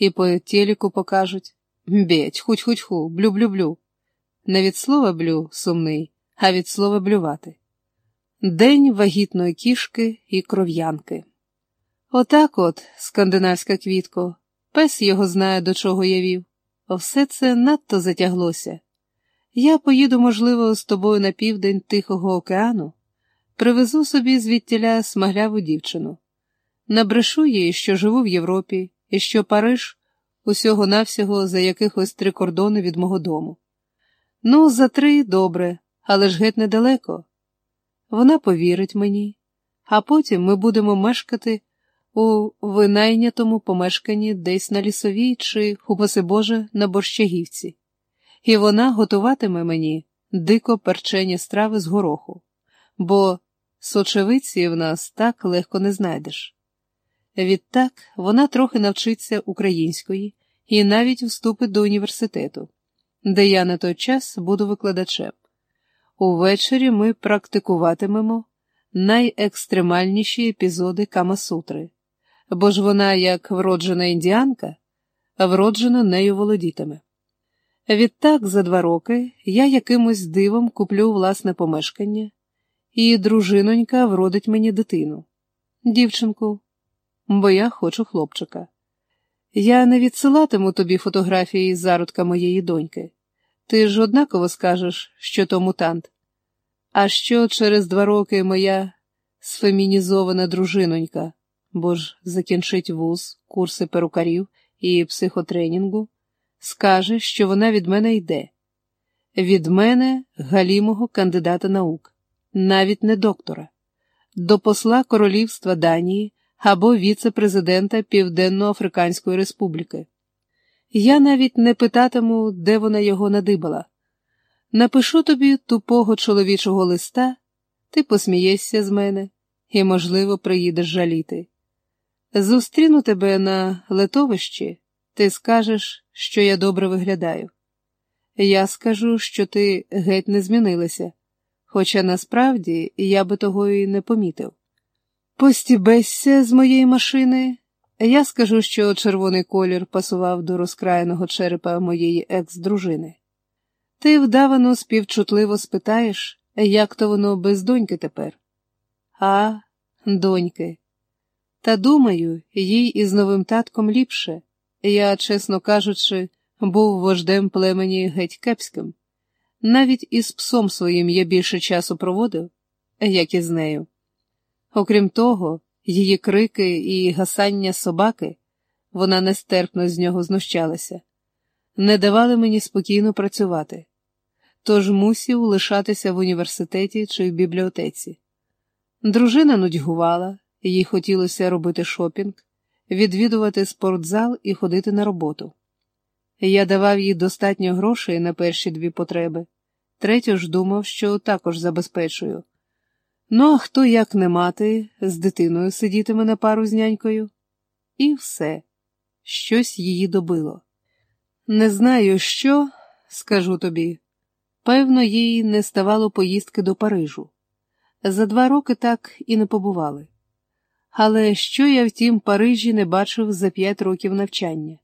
і по телеку покажуть. Бєть, хуть-хуть-ху, блю-блю-блю. Не від слова блю сумний, а від слова блювати. День вагітної кішки і кров'янки. Отак от, скандинавська квітко, пес його знає, до чого я вів. Все це надто затяглося. Я поїду, можливо, з тобою на південь Тихого океану, привезу собі звідтіля смагляву дівчину. Набрешу їй, що живу в Європі, і що Париж усього навсього за якихось три кордони від мого дому. Ну, за три добре, але ж геть недалеко. Вона повірить мені, а потім ми будемо мешкати у винайнятому помешканні десь на лісовій чи, упаси Боже, на борщагівці, і вона готуватиме мені дико перчені страви з гороху, бо сочевиці в нас так легко не знайдеш. Відтак вона трохи навчиться української і навіть вступить до університету, де я на той час буду викладачем. Увечері ми практикуватимемо найекстремальніші епізоди Камасутри, бо ж вона, як вроджена індіанка, вроджено нею володітиме. Відтак, за два роки я якимось дивом куплю власне помешкання, і дружинонька вродить мені дитину, дівчинку, бо я хочу хлопчика. Я не відсилатиму тобі фотографії зародка моєї доньки. Ти ж однаково скажеш, що то мутант. А що через два роки моя сфемінізована дружинонька, бо ж закінчить вуз, курси перукарів і психотренінгу, скаже, що вона від мене йде. Від мене галімого кандидата наук, навіть не доктора, до посла Королівства Данії або віце-президента Південно-Африканської Республіки. Я навіть не питатиму, де вона його надибала. Напишу тобі тупого чоловічого листа, ти посмієшся з мене і, можливо, приїдеш жаліти. Зустріну тебе на летовищі, ти скажеш, що я добре виглядаю. Я скажу, що ти геть не змінилася, хоча насправді я би того і не помітив. Постібесься з моєї машини. Я скажу, що червоний колір пасував до розкраєного черепа моєї екс-дружини. Ти вдавано співчутливо спитаєш, як то воно без доньки тепер? А, доньки. Та думаю, їй із новим татком ліпше. Я, чесно кажучи, був вождем племені геть кепським. Навіть із псом своїм я більше часу проводив, як і з нею. Окрім того, її крики і гасання собаки, вона нестерпно з нього знущалася, не давали мені спокійно працювати, тож мусів лишатися в університеті чи в бібліотеці. Дружина нудьгувала, їй хотілося робити шопінг, відвідувати спортзал і ходити на роботу. Я давав їй достатньо грошей на перші дві потреби, третю ж думав, що також забезпечую. Ну, а хто, як не мати, з дитиною сидітиме на пару з нянькою? І все, щось її добило. Не знаю, що, скажу тобі, певно, їй не ставало поїздки до Парижу. За два роки так і не побували. Але що я в тім Парижі не бачив за п'ять років навчання?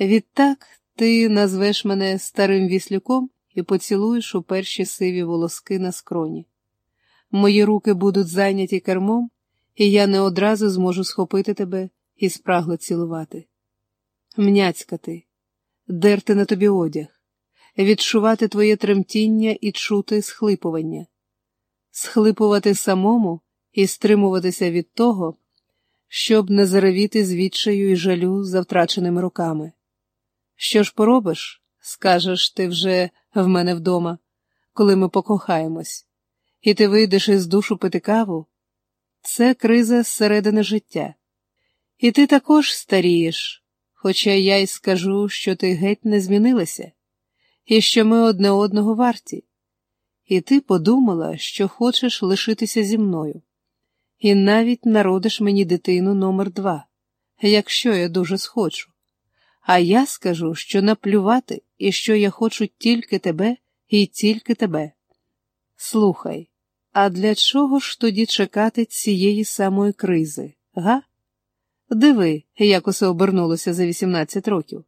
Відтак ти назвеш мене старим віслюком і поцілуєш у перші сиві волоски на скроні. Мої руки будуть зайняті кермом, і я не одразу зможу схопити тебе і спрагло цілувати. Мняцькати, дерти на тобі одяг, відчувати твоє тремтіння і чути схлипування, схлипувати самому і стримуватися від того, щоб не заревіти з відчаю і жалю за втраченими руками. Що ж поробиш, скажеш ти вже в мене вдома, коли ми покохаємось і ти вийдеш із душу пити каву, це криза зсередини життя. І ти також старієш, хоча я й скажу, що ти геть не змінилася, і що ми одне одного варті. І ти подумала, що хочеш лишитися зі мною, і навіть народиш мені дитину номер два, якщо я дуже схочу. А я скажу, що наплювати і що я хочу тільки тебе і тільки тебе. Слухай, а для чого ж тоді чекати цієї самої кризи, га? Диви, як усе обернулося за 18 років.